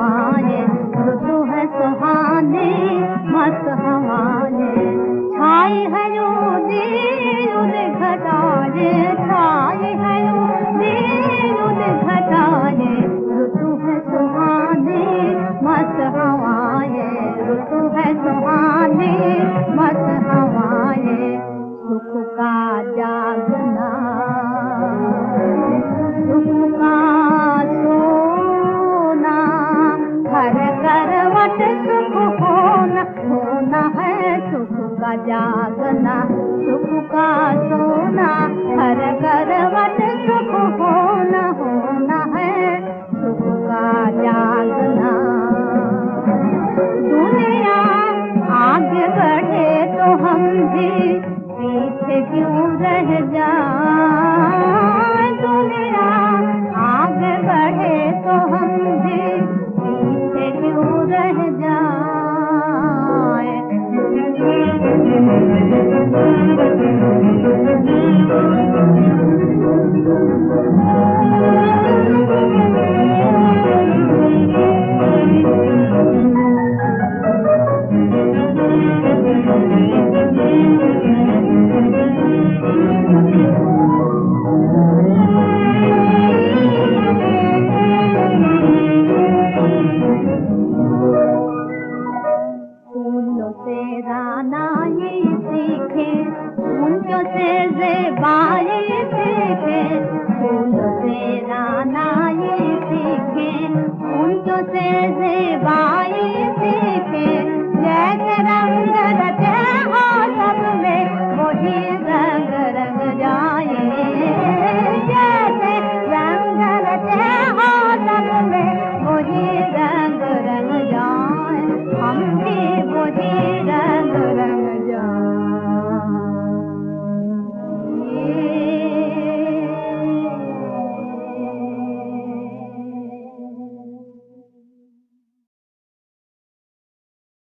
है सुहाने मस्त हवाए छाई है यो दीन घटाए छाई है यो दीन घटाए ऋतु है सुहाने मस्त हवाए ऋतु है सुहाने मस्त जागना सुख का जागना, सुख का सोना, हर करवट सुख होना होना है सुख का जागना। दुनिया आगे बढ़े तो हम भी पीछे क्यों रह जाए? फूलों से जेबाए थे फूलों से राना ये